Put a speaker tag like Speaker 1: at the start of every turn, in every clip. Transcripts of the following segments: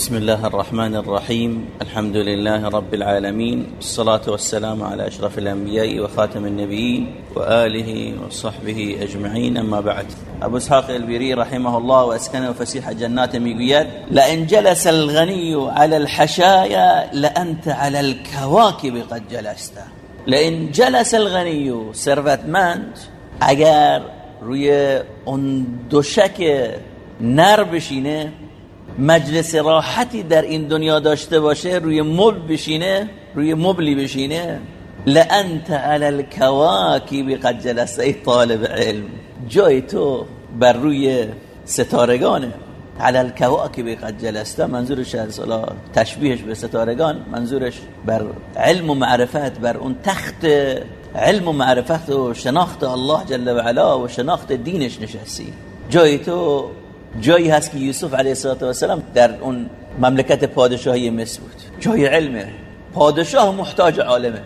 Speaker 1: بسم الله الرحمن الرحيم. الحمد لله رب العالمين. الصلاة والسلام على أشرف الأنبياء وخاتم النبيين وآله وصحبه أجمعين. أما بعد أبو إسحاق البيري رحمه الله وأسكنه فسيح جنات ميقويات لأن جلس الغني على الحشايا لأنت على الكواكب قد جلست. لأن جلس الغني ثروتمند اگر روی اون دوشک نر بشینه مجلس راحتی در این دنیا داشته باشه روی مبل بشینه روی مبلی بشینه. لانت علی الكواكب قد جلست ای طالب علم. جای تو بر روی ستارگانه. علی الكواكب قد جلست منظورش از تشبیهش به ستارگان منظورش بر علم و معرفت بر اون تخت علم و معرفت و شناخت الله جل و علا و شناخت دینش نشستی. جای تو جایی هست که یوسف علیه السلام در اون مملکت پادشاهی مصر بود. جای علمه پادشاه محتاج عالمه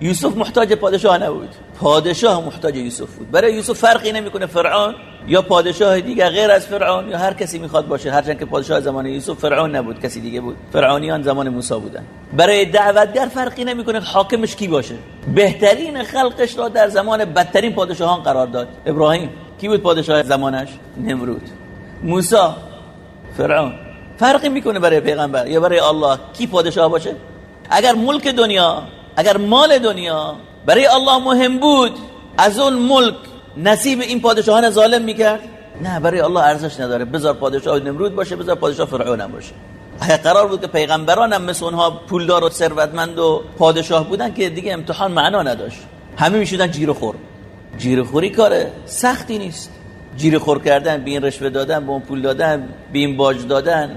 Speaker 1: یوسف محتاج پادشاه نبود. پادشاه محتاج یوسف بود. برای یوسف فرقی نمی‌کنه فرعون یا پادشاه دیگه غیر از فرعون یا هر کسی می‌خواد باشه. هرچند که پادشاه زمان یوسف فرعون نبود. کسی دیگه بود. فرعونیان زمان موسی بودن. برای دعوتگر فرقی نمی‌کنه حاکمش کی باشه. بهترین خلقش را در زمان بدترین پادشاهان قرار داد. ابراهیم. کی بود پادشاه زمانش؟ نمرود. موسی فرعون. فرقی می‌کنه برای پیغمبر یا برای الله کی پادشاه باشه؟ اگر ملک دنیا اگر مال دنیا برای الله مهم بود از اون ملک نصیب این پادشاهان ظالم می‌کرد؟ نه برای الله ارزش نداره. بذار پادشاه نمرود باشه بذار پادشاه فرعون هم باشه. اگه قرار بود که پیغمبران هم مثل اونها پولدار و ثروتمند و پادشاه بودن که دیگه امتحان معنا نداشت. همه می‌شدن جیر خور جیر خوری کار سختی نیست. جیر خور کردن به این رشوه دادن به اون پول دادن به این باج دادن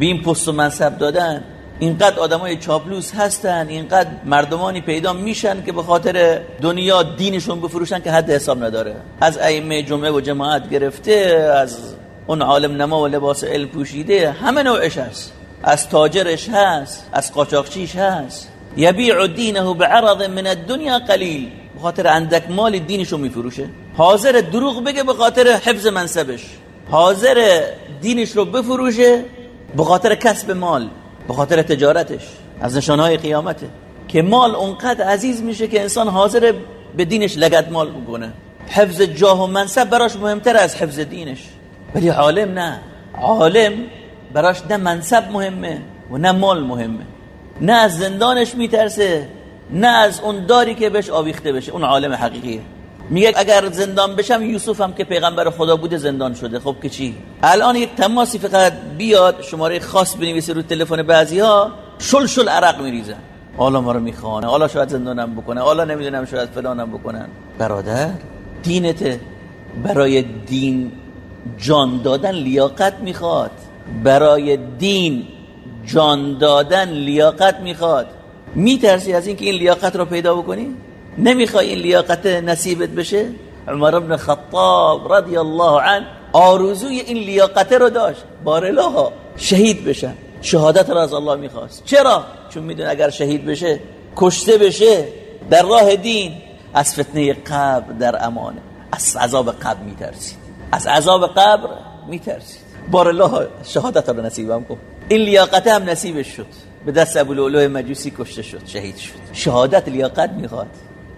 Speaker 1: به این پست و منصب دادن. اینقدر آدمای چاپلوس هستن اینقدر مردمانی پیدا میشن که به خاطر دنیا دینشون بفروشن که حد حساب نداره. از ائمه جمعه و جماعت گرفته از اون عالم نما و لباس علم پوشیده همه نوعش هست. از تاجرش هست از قاچاقچیش هست. یبیع دینه بعرض من الدنیا قلیل. به خاطر اندک مال دینشو میفروشه. حاضر دروغ بگه به خاطر حفظ منصبش. حاضر دینش رو بفروشه به خاطر کسب مال به خاطر تجارتش از نشانهای قیامته که مال اونقدر عزیز میشه که انسان حاضر به دینش لگد مال بکنه. حفظ جاه و منصب براش مهمتر از حفظ دینش. ولی عالم نه. عالم براش نه منصب مهمه و نه مال مهمه. نه از زندانش میترسه. نه از اون داری که بهش آویخته بشه. اون عالم حقیقیه. میگه اگر زندان بشم یوسف هم که پیغمبر خدا بوده زندان شده. خب که چی؟ الان یک تماسی فقط بیاد شماره خاص بنویسه رو تلفن بعضی ها شل شل عرق میریزن حالا ما رو می‌خوانه. حالا شاید زندانم بکنه. حالا نمی‌دونم شاید فلانم بکنن برادر دینت برای دین جان دادن لیاقت می‌خواد. برای دین جان دادن لیاقت می‌خواد. میترسی از اینکه این لیاقت رو پیدا بکنی؟ نمی‌خوای این لیاقت نصیبت بشه؟ عمر بن خطاب رضی الله عنه آرزوی این لیاقت رو داشت. بارلاها شهید بشن شهادت را از الله می‌خواست. چرا؟ چون میدون اگر شهید بشه کشته بشه در راه دین. از فتنه قبر در امانه. از عذاب قبر میترسید. از عذاب قبر میترسید. بارالله شهادت رو نصیبم کن. این لیاقت هم نصیبش شد. به دست ابو مجوسی کشته شد شهید شد. شهادت لیاقت می‌خواد.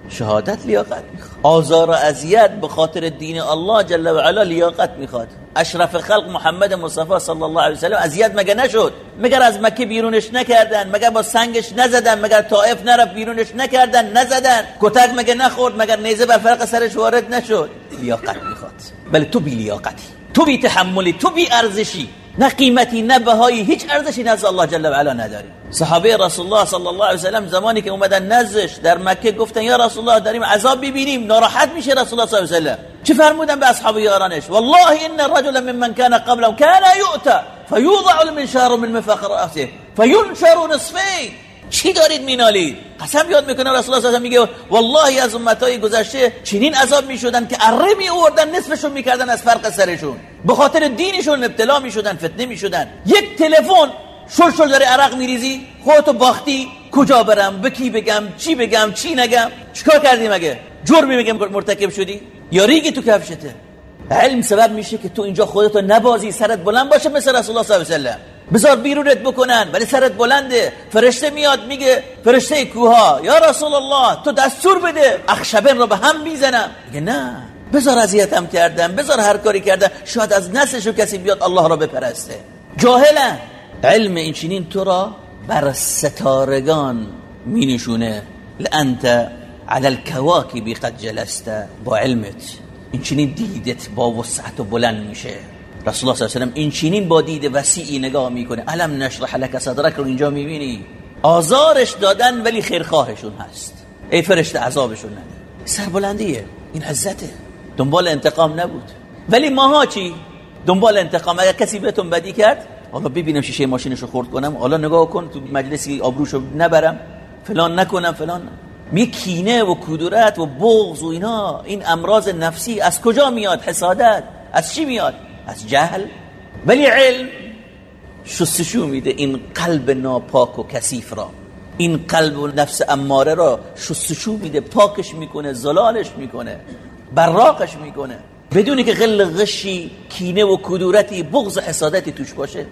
Speaker 1: شهادت لیاقت می‌خواد. آزار و اذیت به خاطر دین الله جل و علا لیاقت می‌خواد. اشرف خلق محمد مصطفی صلی الله علیه و سلم اذیت مگه نشد؟ مگر از مکه بیرونش نکردن؟ مگر با سنگش نزدن؟ مگر طائف نرفت بیرونش نکردن؟ نزدن. کتک مگه نخورد؟ مگر نیزه بر فرق سرش وارد نشد؟ لیاقت می‌خواد. بله تو بی لیاقتی. تو بی تحملی. تو بی ارزشی. نه قیمتی نه بهایی هیچ ارزشی نزد الله جل و علا نداری صحابه رسول الله صلی الله علیه و سلم زمانی که اومدن نزدش در مکه گفتن یا رسول الله داریم عذاب ببینیم ناراحت میشه رسول الله صلی الله علیه و سلم چه فرمودن به اصحاب یارانش؟ والله ان الرجل ممن كان قبلهم كان يؤتى فيوضع المنشار من مفخر رأسه فينشر نصفين چی دارید مینالید؟ قسم یاد می‌کنه رسول الله صلی میگه والله از امتای گذشته چنین عذاب می‌شدن که اره می آوردن نصفشون می‌کردن از فرق سرشون. به خاطر دینشون ابتلا می‌شدن فتنه می‌شدن. یک تلفن شل شل داره عرق میریزی خودتو باختی کجا برم به کی بگم چی بگم چی نگم؟ چیکار کردی مگه جرمی میگم مرتکب شدی؟ یا ریگی تو کفشته؟ علم سبب میشه که تو اینجا خودتو نبازی سرت بلند باشه مثل رسول الله صلی الله علیه و بذار بیرونت بکنن ولی سرت بلنده. فرشته میاد میگه فرشته کوها یا رسول الله تو دستور بده اخشبن رو به هم می‌زنم. میگه نه بذار اذیتم کردم بذار هر کاری کردم. شاید از نسلشو کسی بیاد الله را بپرسته. جاهلن. علم این چنین تو را بر ستارگان می نشونه لانت على الكواكب قد جلست با علمت. این چنین دیدت با وسعت و بلند میشه. رسول الله صلی الله علیه و این چنین با دید وسیعی نگاه می‌کنه علم نشرح لك صدرک رو اینجا می‌بینی آزارش دادن ولی خیرخواهشون هست ای فرشته عذابشون نده سربلندیه این عزته دنبال انتقام نبود ولی ماها چی دنبال انتقام اگر کسی بهتون بدی کرد حالا ببینم شیشه ماشینشو خورد کنم حالا نگاه کن تو مجلسی آبروشو نبرم فلان نکنم فلان می کینه و کدورت و بغض و اینا این امراض نفسی از کجا میاد حسادت از چی میاد از جهل. ولی علم شستشو میده این قلب ناپاک و کثیف را. این قلب و نفس اماره را شستشو میده پاکش می‌کنه زلالش می‌کنه براقش می‌کنه. بدونی که غل غشی کینه و کدورتی بغض حسادتی توش باشه.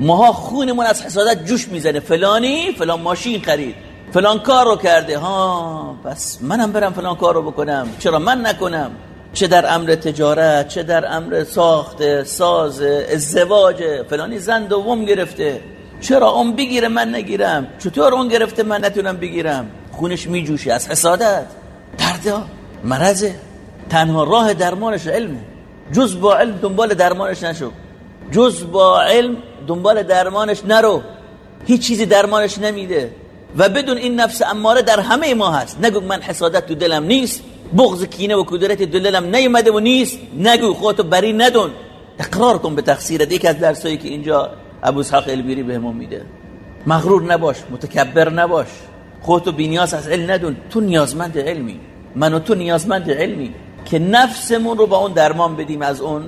Speaker 1: ماها خونمون از حسادت جوش می‌زنه. فلانی فلان ماشین خرید. فلان کار رو کرده. ها پس منم برم فلان کار رو بکنم. چرا من نکنم؟ چه در امر تجارت چه در امر ساخت ساز ازدواج فلانی زن دوم گرفته. چرا اون بگیره من نگیرم؟ چطور اون گرفته من نتونم بگیرم؟ خونش میجوشه از حسادت. دردا مرزه تنها راه درمانش علمه جز با علم دنبال درمانش نشو. جز با علم دنبال درمانش نرو. هیچ چیزی درمانش نمیده. و بدون این نفس اماره در همه ما هست. نگو من حسادت تو دلم نیست. بغض کینه و کدرت تو دلم نیومده و نیست. نگو خودتو بری ندون. اقرار کن به تقصیرت. یکی از درسایی که اینجا ابو اسحاق البیری بهمون میده. مغرور نباش متکبر نباش. خودتو بینیاز از علم ندون. تو نیازمند علمی. من و تو نیازمند علمی. که نفسمون رو با اون درمان بدیم از اون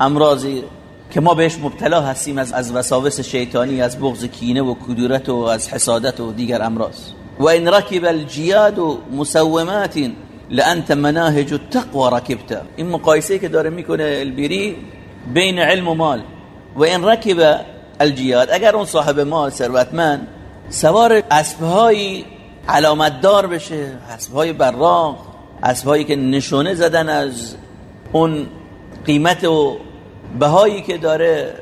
Speaker 1: امراضی که ما بهش مبتلا هستیم از از وساوس شیطانی از بغض کینه و کدورت و از حسادت و دیگر امراض. و این رکب الجیاد و مسومات لانت مناهج التقوى رکبت این مقایسه که داره می‌کنه البیری بین علم و مال و این رکب الجیاد اگر اون صاحب مال ثروتمند سوار علامت دار بشه اسبهای براق اسبهایی که نشونه زدن از اون قیمت و بهایی که داره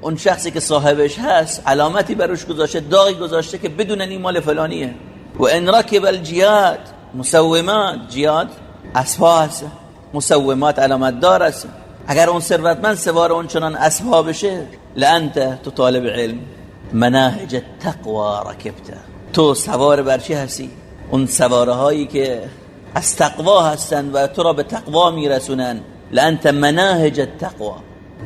Speaker 1: اون شخصی که صاحبش هست علامتی براش گذاشته داغی گذاشته که بدون این مال فلانیه. و ان رکب الجیاد مسومات جیاد اسبها هست مسومات علامت دار است. اگر اون ثروتمند سوار اون چنان اسبها بشه لانت تو طالب علم. مناهج التقوى رکبته تو سوار بر چی هستی؟ اون سواره هایی که از تقوا هستن و تو را به تقوا میرسونن. لانت مناهج التقوى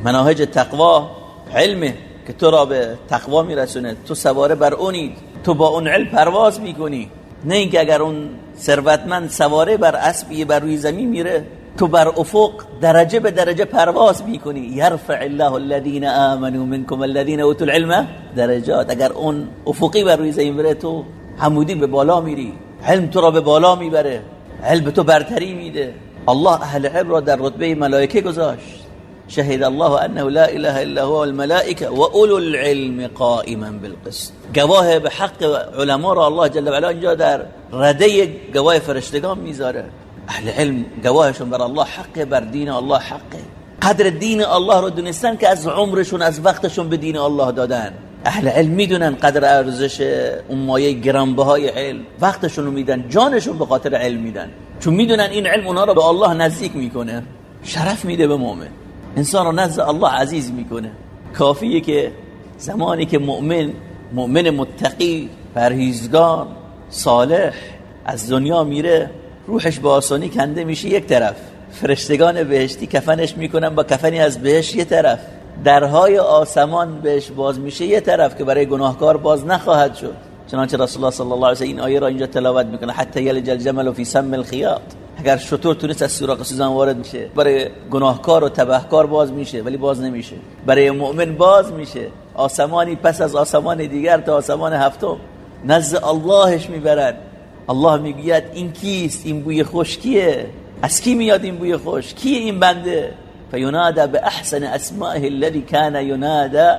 Speaker 1: مناهج تقوا علمه که تو را به تقوا میرسونه. تو سواره بر اونید. تو با اون علم پرواز می‌کنی. نه اینکه اگر اون ثروتمند سواره بر اسبی بر روی زمین میره تو بر افق درجه به درجه پرواز می‌کنی. یرفع الله الذين امنوا منكم الذين اوتوا العلم درجات. اگر اون افقی بر روی زمین بره تو حمودی به بالا میری. علم تو را به بالا می‌بره. علم تو برتری میده. الله اهل علم را در رتبه ملائکه گذاشت. شهد الله انه لا اله الا هو الملائكه واولو العلم قائما بالقسط. گواه به حق علما را الله جل و علا اینجا در رده گواه فرشتگان می‌ذاره. اهل علم گواهشون بر الله حق بر دین الله حقه. قدر دین الله رو دونستن که از عمرشون از وقتشون به دین الله دادن. اهل علم می‌دونن قدر ارزش اون مایه گرانبهای علم. وقتشون رو میدن جانشون به خاطر علم میدن. چون می‌دونن این علم اونا رو به الله نزدیک می‌کنه. شرف میده به مؤمن. انسان رو نزد الله عزیز می‌کنه. کافیه که زمانی که مؤمن مؤمن متقی پرهیزگار صالح از دنیا میره روحش با آسانی کنده میشه یک طرف. فرشتگان بهشتی کفنش می‌کنن با کفنی از بهشت یه طرف. درهای آسمان بهش باز میشه یه طرف که برای گناهکار باز نخواهد شد. چنانچه رسول الله صلی الله علیه و این آیه را اینجا تلاوت می‌کنه. حتی یلج الجمل فی سم الخیاط. اگر شطور تونست از سوراخ سوزن وارد میشه برای گناهکار و تبهکار باز میشه ولی باز نمیشه. برای مؤمن باز میشه. آسمانی پس از آسمان دیگر تا آسمان هفتم. نزد اللهش می‌برد. الله می‌گوید این کیست؟ این بوی خوش کیه؟ از کی میاد این بوی خوش؟ کیه این بنده؟ فینادا به احسن اسمائه الذي كان ينادى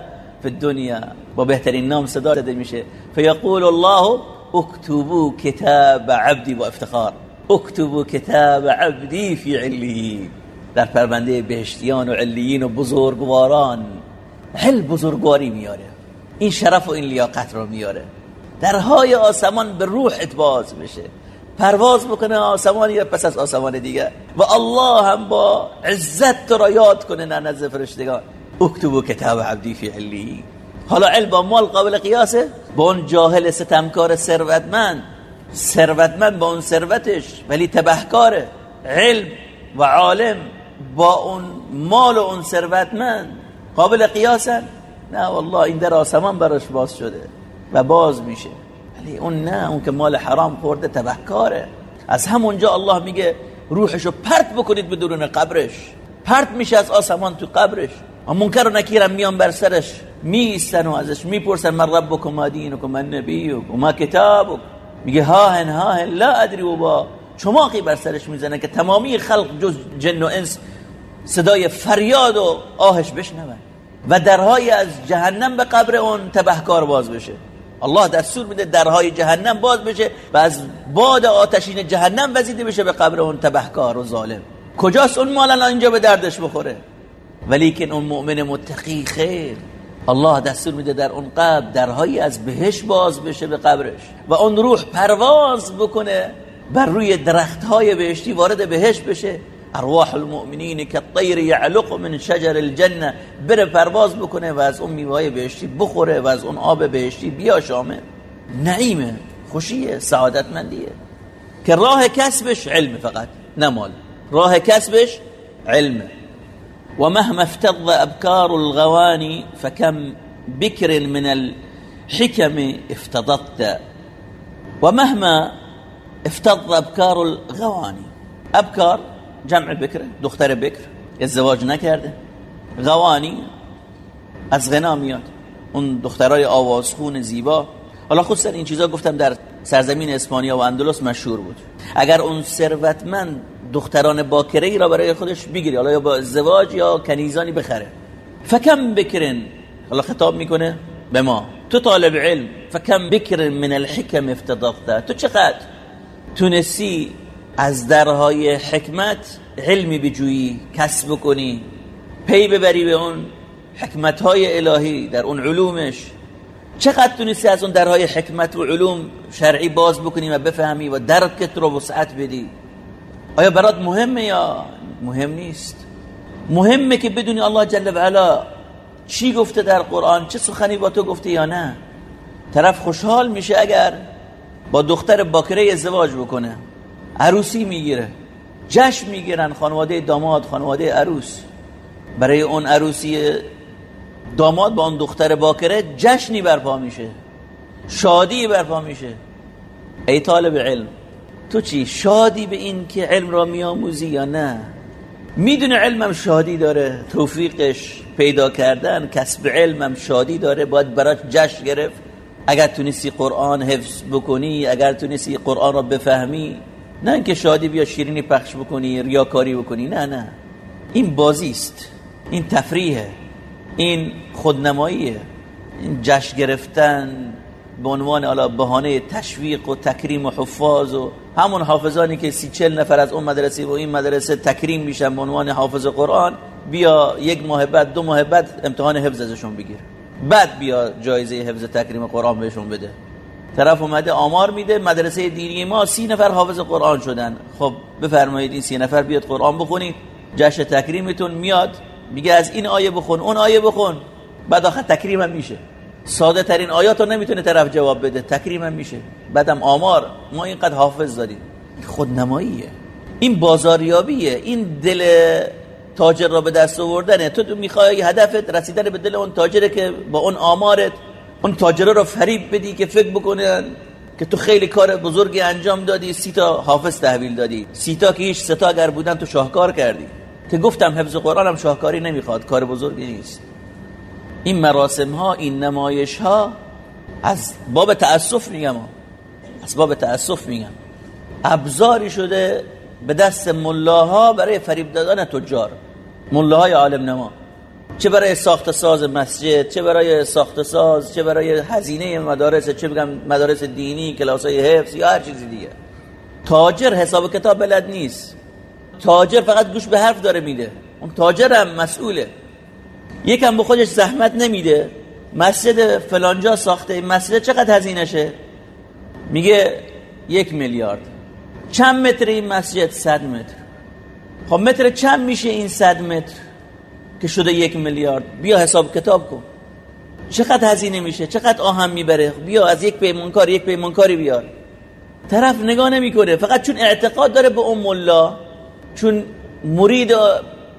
Speaker 1: به دنیا با بهترین نام صدا داده میشه. فیقول الله اکتبو کتاب عبدی با افتخار اکتبو کتاب عبدی فی علی. در پرونده بهشتیان و علیین و بزرگواران حل بزرگواری میاره. این شرف و این لیاقت رو میاره. درهای آسمان به روحت باز بشه. پرواز بکنه آسمان یا پس از آسمان دیگه. و الله هم با عزت تو را یاد کنه نه نزد فرشتگان. اکتبو کتاب عبدی فی علی. حالا علم با مال قابل قیاسه؟ با اون جاهل ستمکار ثروتمند. ثروتمند با اون ثروتش ولی تبهکاره. علم و عالم با اون مال و اون ثروتمند. قابل قیاسن. نه والله این در آسمان براش باز شده و باز میشه. ولی اون نه اون که مال حرام خورده تبهکاره. از همونجا الله میگه روحشو پرت بکنید به درون قبرش. پرت میشه از آسمان تو قبرش. و منکر و نکیرم میان بر سرش. میستن و ازش می‌پرسن من ربکم ما دینکم من نبیکم و ما کتابک میگه ها هن ها هن لا ادری و با. چماقی بر سرش می‌زنه که تمامی خلق جز جن و انس صدای فریاد و آهش بشنون و درهای از جهنم به قبر اون تبهکار باز بشه. الله دستور میده درهای جهنم باز بشه و از باد آتشین جهنم وزیده بشه به قبر اون تبهکار و ظالم. کجاست اون مال الان اینجا به دردش بخوره؟ ولیکن اون مؤمن متقی خیر. الله دستور میده در اون قبر درهایی از بهش باز بشه به قبرش و اون روح پرواز بکنه بر روی درخت های بهشتی وارد بهش بشه. ارواح المؤمنین که طیر یعلق من شجر الجنه بره پرواز بکنه و از اون میوه بهشتی بخوره و از اون آب بهشتی بیا شامه نعیمه خوشیه سعادتمندیه. که راه کسبش علم فقط نمال راه کسبش علمه ومهما افتض أبكار الغواني فكم بكر من الحكم افتضت ومهما افتض أبكار الغواني. أبكار جمع بكر دختر بكر ازدواج نکرده غوانی از غنا میاد اون دخترای آوازخون زیبا. حالا خصوصا این چیزا گفتم در سرزمین اسپانیا و اندلس مشهور بود. اگر اون ثروتمند دختران باکره ای را برای خودش بگیری حالا یا با ازدواج یا کنیزانی بخره فکم بکرن. حالا خطاب می‌کنه به ما. تو طالب علم فکم بکرن من الحکم افتضافته تو چقدر تونستی از درهای حکمت علمی بجویی کسب کنی پی ببری به اون حکمت های الهی در اون علومش. چقدر تونستی از اون درهای حکمت و علوم شرعی باز بکنی و بفهمی و درکت رو وسعت بدی؟ آیا برات مهمه یا مهم نیست؟ مهمه که بدونی الله جل و علا چی گفته در قرآن چه سخنی با تو گفته یا نه؟ طرف خوشحال میشه اگر با دختر باکره ازدواج بکنه. عروسی می‌گیره. جشن می‌گیرن خانواده داماد خانواده عروس. برای اون عروسی داماد با اون دختر باکره جشنی برپا میشه. شادی برپا میشه. ای طالب علم تو چی؟ شادی به این که علم را میآموزی یا نه؟ می‌دونه علمم شادی داره توفیقش پیدا کردن کسب علمم شادی داره باید برات جشن گرفت. اگر تونستی قرآن حفظ بکنی اگر تونستی قرآن را بفهمی نه اینکه شادی بیا شیرینی پخش بکنی ریاکاری بکنی نه نه. این بازی است. این تفریحه. این خودنماییه. این جشن گرفتن به عنوان حالا بهانه تشویق و تکریم و حفاظ و همون حافظانی که سی چل نفر از اون مدرسه و این مدرسه تکریم میشن به عنوان حافظ قرآن بیا یک ماه بعد دو ماه بعد امتحان حفظ ازشون بگیر. بعد بیا جایزه حفظ تکریم قرآن بهشون بده. طرف اومده آمار میده مدرسه دینی ما سی نفر حافظ قرآن شدن. خب بفرمایید این سی نفر بیاد قرآن بخونید جشن تکریمتون میاد. میگه از این آیه بخون اون آیه بخون. بعد آخر تکریم هم میشه. ساده ترین آیات رو نمی‌تونه طرف جواب بده. تکریم هم میشه. بعدم آمار. ما اینقدر حافظ داریم. خودنماییه. این بازاریابیه. این دل تاجر را به دست آوردنه. تو می‌خوای هدفت رسیدن به دل اون تاجره که با اون آمارت اون تاجره رو فریب بدی که فکر بکنن که تو خیلی کار بزرگی انجام دادی. سی تا حافظ تحویل دادی. سی تا که هیچ ستا اگر بودن تو شاهکار کردی. که گفتم حفظ قرآن هم شاهکاری نمی‌خواد کار بزرگی نیست. این مراسم ها این نمایش ها از باب تأسف میگم. از باب تأسف میگم. ابزاری شده به دست ملاها برای فریب دادن تجار. ملاهای عالم نما چه برای ساخت ساز مسجد چه برای ساخت ساز چه برای هزینه مدارس چه بگم مدارس دینی کلاس های حفظ یا هر چیزی دیگه. تاجر حساب کتاب بلد نیست. تاجر فقط گوش به حرف داره میده. اون تاجر هم مسئوله. یکم به خودش زحمت نمیده. مسجد فلانجا ساخته. مسجد چقدر هزینهشه؟ میگه یک میلیارد. چند متر این مسجد؟ صد متر. خب متر چند میشه این صد متر که شده یک میلیارد؟ بیا حساب کتاب کن. چقدر هزینه میشه؟ چقدر آهم می‌بره؟ بیا از یک پیمانکار یک پیمانکاری بیار. طرف نگاه نمی‌کنه. فقط چون اعتقاد داره به اون ملا چون مرید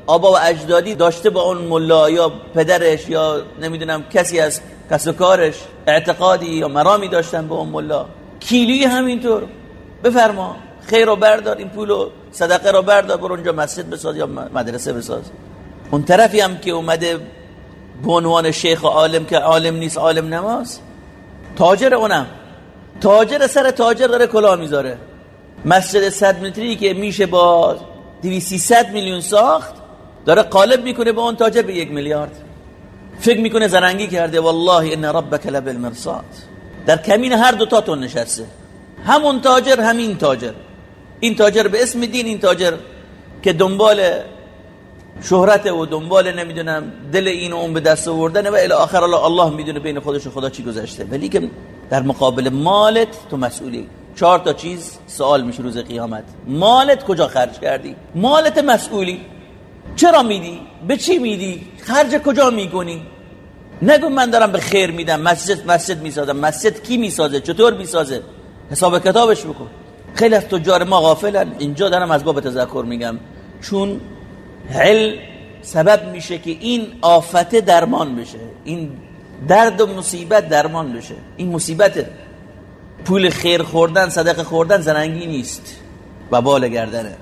Speaker 1: آبا و اجدادی داشته با اون ملا یا پدرش یا نمی‌دونم کسی از کس و کارش اعتقادی یا مرامی داشتن به اون ملا. کیلی همینطور. بفرما خیر رو بردار این پولو صدقه رو بردار برو اونجا مسجد بساز یا مدرسه بساز. اون طرفی هم که اومده به عنوان شیخ و عالم که عالم نیست عالم نماز تاجر اونم. تاجر سر تاجر داره کلاه می‌ذاره. مسجد صد متری که میشه با 200 میلیون ساخت داره قالب می‌کنه به اون تاجر به یک میلیارد. فکر می‌کنه زرنگی کرده والله ان ربک لبالمرصاد. در کمین هر دو تا تون نشسته. همون تاجر همین تاجر. این تاجر به اسم دین این تاجر که دنبال شهرت و دنبال نمی‌دونم دل این و اون به دست آوردن و الی آخر الله الله می‌دونه بین خودش و خدا چی گذشته. ولی که در مقابل مالت تو مسئولی. چهار تا چیز سوال میشه روز قیامت. مالت کجا خرج کردی؟ مالت مسئولی. چرا میدی؟ به چی میدی؟ خرج کجا می‌کنی؟ نگو من دارم به خیر میدم. مسجد مسجد می‌سازم. مسجد کی می‌سازه؟ چطور می‌سازه؟ حساب کتابش بکن. خیلی از تجار ما غافلن. اینجا دارم از باب تذکر میگم. چون علم سبب میشه که این آفت درمان بشه. این درد و مصیبت درمان بشه. این مصیبت پول خیر خوردن صدقه خوردن زننگی نیست و بال گردنه.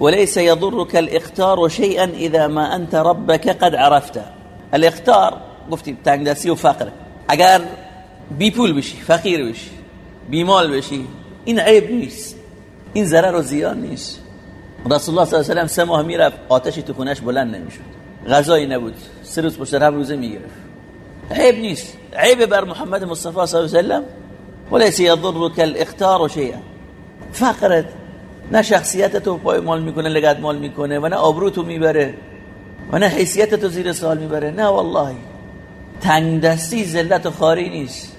Speaker 1: وليس يضرك الاختار شيئا اذا ما انت ربك قد عرفته الاختار گفتیم تنگ دستی و فقر. اگر بی پول بشی فقیر بشی بی مال بشی این عیب نیست. این ضرر و زیان نیست. رسول الله صلی الله علیه و سه ماه می‌رفت آتشی تو خونش بلند نمی‌شد. غذایی نبود سه روز پشت هم روزه می‌گرفت. عیب نیست. عیب بر محمد مصطفی صلی الله علیه و وليس يضرك الاختار شيئا. فقرت نه پای مال می‌کنه لگت مال می‌کنه و نه آبرو تو می‌بره و نه حیثیت تو زیر سوال می‌بره. نه والله تنگ دستی ذلت و خاری نیست.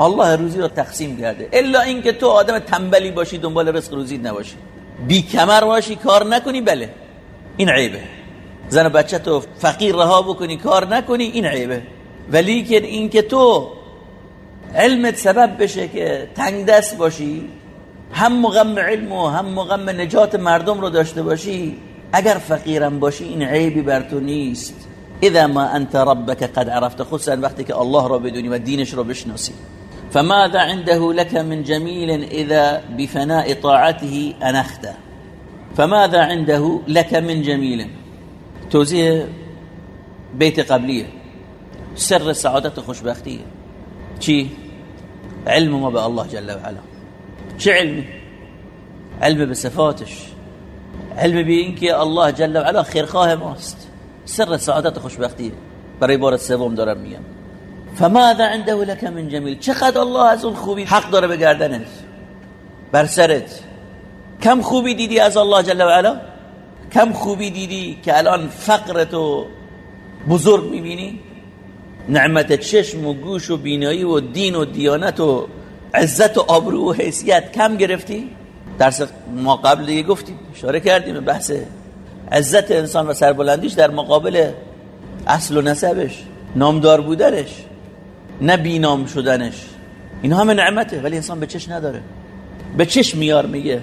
Speaker 1: الله روزی رو تقسیم کرده. الا اینکه تو آدم تنبلی باشی دنبال رزق روزی نباشی. بی کمر باشی کار نکنی بله. این عیبه. زن و بچه تو فقیر رها بکنی کار نکنی این عیبه. ولی که اینکه تو علمت سبب بشه که تنگ دست باشی هم مغم علم و هم مغم نجات مردم رو داشته باشی اگر فقیرم باشی این عیبی بر تو نیست. اذا ما انت ربك قد عرفت خصوصا وقتی که الله را بدونی و دینش را بشناسی. فماذا عنده لك من جميل اذا بفناء طاعته انخت فماذا عنده لك من جميل توزیع بیت قبلیه. سر سعادت و خوشبختیه. چی؟ علم ما به الله جل و علا چه علمی؟ علم به صفاتش. علم به اینکه الله جل و علا خیرخواه ماست. سر سعادت خوشبختیه برای بار سوم دارم میگم. فماذا عنده لك من جمیل چقدر الله از اون خوبی حق داره به گردنت؟ بر سرت. کم خوبی دیدی از الله جل و علا کم خوبی دیدی که الان فقرتو بزرگ می‌بینی؟ نعمت چشم و گوش و بینایی و دین و دیانت و عزت و آبرو و حیثیت کم گرفتی؟ درس ما قبل دیگه گفتیم اشاره کردیم بحث عزت انسان و سربلندیش در مقابل اصل و نسبش نامدار بودنش نه بینام شدنش. این همه نعمته ولی انسان به چش نداره. به چش میار میگه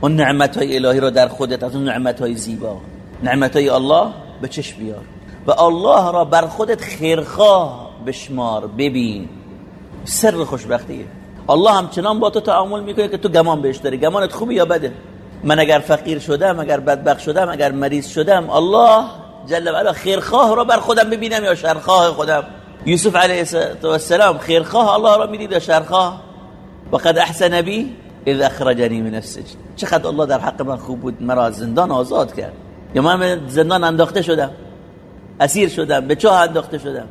Speaker 1: اون نعمت های الهی رو در خودت از اون نعمت های زیبا. نعمت های الله به چش بیار. و الله را بر خودت خیرخواه بشمار ببین. سر خوشبختیه الله همچنان با تو تعامل می‌کنه که تو گمان بهش داری. گمانت خوبه یا بده؟ من اگر فقیر شدم اگر بدبخت شدم اگر مریض شدم الله جل و علا خیرخواه را بر خودم ببینم یا شرخواه خودم؟ یوسف علیه السلام خیرخواه الله را می‌دید یا شرخواه؟ وقد احسن بی اذ اخرجنی من السجن. چقدر الله در حق من خوب بود مرا زندان آزاد کرد. یا من زندان انداخته شدم. اسیر شدم به چاه انداخته شدم.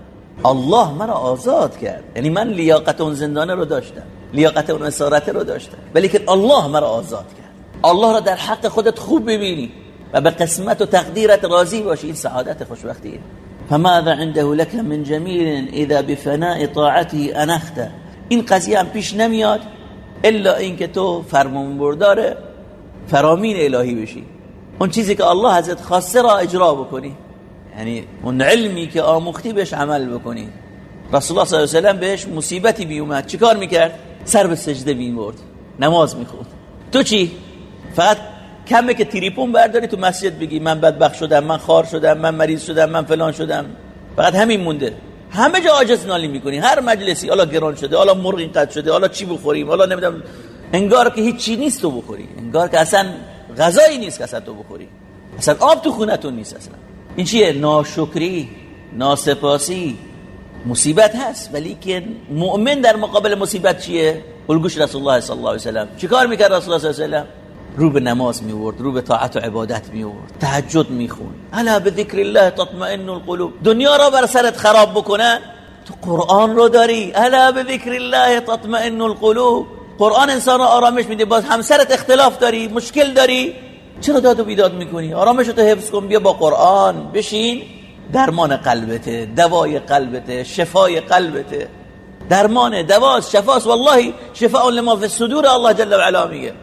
Speaker 1: الله مرا آزاد کرد. یعنی من لیاقت اون زندانه رو داشتم لیاقت اون اسارت رو داشتم. ولی که الله مرا آزاد کرد. الله را در حق خودت خوب ببینی و به قسمت و تقدیرت راضی باشی. این سعادت خوشبختیه. فماذا عنده لك من جمیل اذا بفناء طاعته انخت این قضیه هم پیش نمیاد الا اینکه تو فرمان بردار فرامین الهی بشی. اون چیزی که الله ازت خواسته را اجرا بکنی. یعنی اون علمی که آموختی بهش عمل بکنی. رسول الله صلی الله علیه و سلم بهش مصیبتی بی اومد چیکار می‌کرد؟ سر به سجده می‌برد نماز می‌خوند. تو چی؟ فقط کمه که تریپون برداری تو مسجد بگی من بدبخت شدم من خار شدم من مریض شدم من فلان شدم. فقط همین مونده. همه جا عاجز نالی می‌کنی. هر مجلسی حالا گران شده حالا مرغ اینقدر شده حالا چی بخوریم حالا نمی‌دونم. انگار که هیچ چی نیست تو بخوری. انگار که اصلا غذایی نیست که اصلا تو بخوری. اصلا آب تو خونتون نیست اصلا. این چیه؟ ناشکری ناسپاسی مصیبت هست ولی که مؤمن در مقابل مصیبت چیه؟ الگوش رسول الله صلی الله علیه و سلم چیکار می‌کرد رسول الله صلی الله علیه و سلم رو به نماز میورد رو به طاعت و عبادت میورد. تهجد میخون الا به ذکر الله تطمئن القلوب. دنیا را بر سرت خراب بکنن تو قرآن رو داری. الا به ذکر الله تطمئن القلوب. قرآن انسان را آرامش میده. باز همسرت اختلاف داری مشکل داری. چرا داد و بیداد می‌کنی؟ آرامش تو حفظ کن بیا با قرآن بشین. درمان قلبته دوای قلبته شفای قلبته. درمان دواست شفاست. والله شفاء لما فی الصدور الله جل و علا میگه.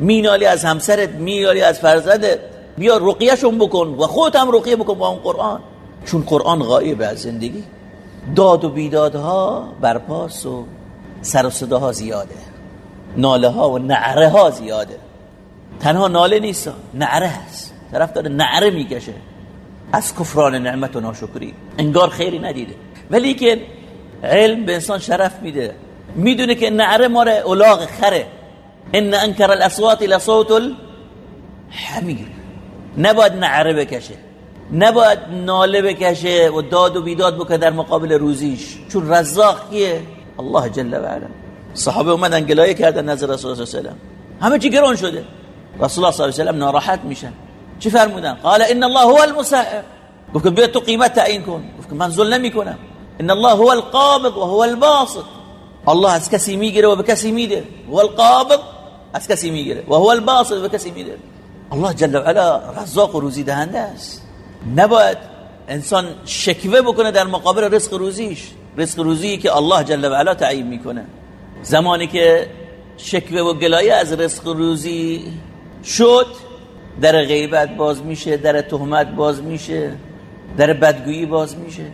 Speaker 1: مینالی از همسرت مینالی از فرزندت. بیا رقیهشون بکن و خودت هم رقیه بکن با اون قرآن. چون قرآن غایب از زندگی. داد و بیدادها برپاس و سر و صداها زیاده. ناله ها و نعره ها زیاده. تنها ناله نیست. نعره هست. طرف داره نعره می‌کشه. از کفران نعمت و ناشکری. انگار خیری ندیده. ولی که علم به انسان شرف میده. می‌دونه که نعره ماره اولاغ خره. ان انکر الاصوات لصوت الحمیر. نباید نعره بکشه. نباید ناله بکشه و داد و بیداد بکنه در مقابل روزیش. چون رزاق کیه؟ الله جل و علا. صحابه اومدن گلایه کردن نظر رسول الله صلی الله علیه و همه چی گران شده. رسول الله صلی الله علیه و ناراحت میشن چی فرمودن قال ان الله هو المسحر گفت بیا تو قیمت تعیین کن گفت من ظلم نمی‌کنم ان الله هو القابض وهو الباسط الله از کسی می‌گیره و به کسی میده هو القابض از کسی می‌گیره و هو الباسط به کسی میده الله جل و علا رزاق و روزی دهنده است نباید انسان شکوه بکنه در مقابل رزق روزیش رزق روزی که الله جل و علا تعیین می‌کنه زمانی که شکوه و گلایه از رزق روزی شد در غیبت باز میشه در تهمت باز میشه در بدگویی باز میشه.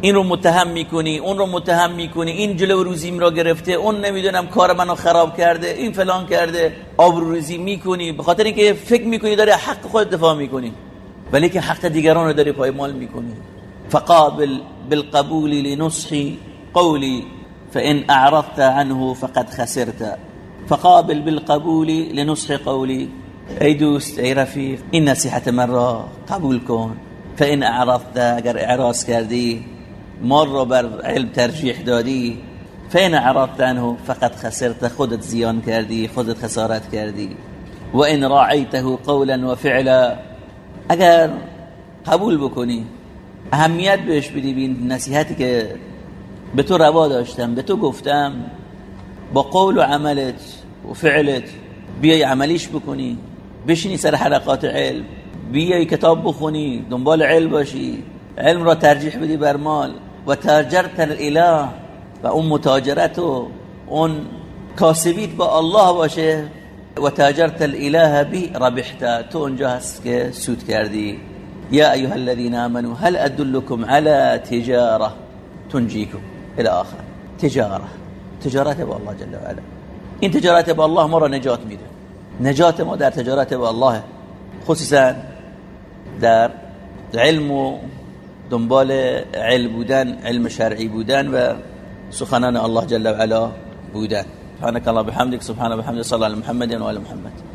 Speaker 1: این رو متهم می‌کنی اون رو متهم می‌کنی این جلو روزیم را گرفته اون نمی‌دونم کار منو خراب کرده این فلان کرده آبرو روزی می‌کنی به خاطر اینکه فکر می‌کنی داره حق خود دفاع می‌کنی ولی که حق دیگران رو داری پایمال می‌کنی. فقابل بالقبول لنصحی قولی فإن أعرضت عنه فقد خسرت. فقابل بالقبول لنصح قولي. ای دوست ای رفیق این نصیحت من را قبول کن فإن أعرضت اگر اعراض کردی مار را بر علم ترجیح دادی فإن أعرضت عنه فقد خسرت خودت زیان کردی خودت خسارت کردی و ان راعیته قولا و فعلا اگر قبول بکنی اهمیت بهش بدی بین نصیحتی که به تو روا داشتم به تو گفتم با قول و عملت و فعلت بیای عملیش بکنی بشینی سر حلقات علم. بیای کتاب بخونی دنبال علم باشی. علم را ترجیح بدی بر مال. و تاجرت الإله و اون متاجرت و اون کاسبیت با الله باشه. و تاجرت الإله بی ربحت. تو اونجا هست که سود کردی. یا ایها الذين آمنوا هل ادلكم على تجارة؟ تنجيكم إلى آخر. تجارة. تجارت با الله جل و علا این تجارت با الله ما را نجات میده. نجات ما در تجارت با الله خصوصا در علم و دنبال علم بودن علم شرعی بودن و سخنان الله جل و علا بودن. سبحانك الله بحمدك سبحانه وبحمده صلى على محمد وعلى محمد.